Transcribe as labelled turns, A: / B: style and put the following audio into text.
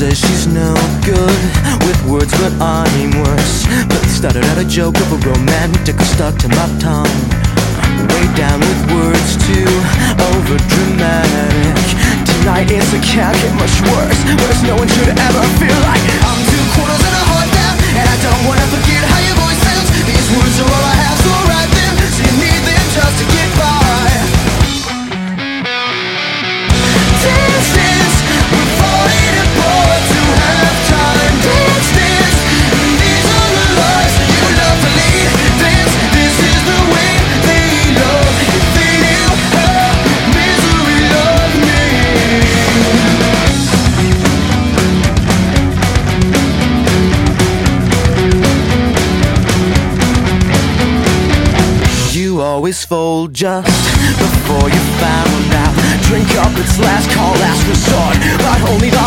A: no good with words, but I'm worse. But started out a joke of a romantic stuck to my tongue. Way down with words too over dramatic. Tonight it's a can't get much worse. Worse, no one should ever feel like I'm always fold just before you found out. Drink up, it's last call, last resort, but only the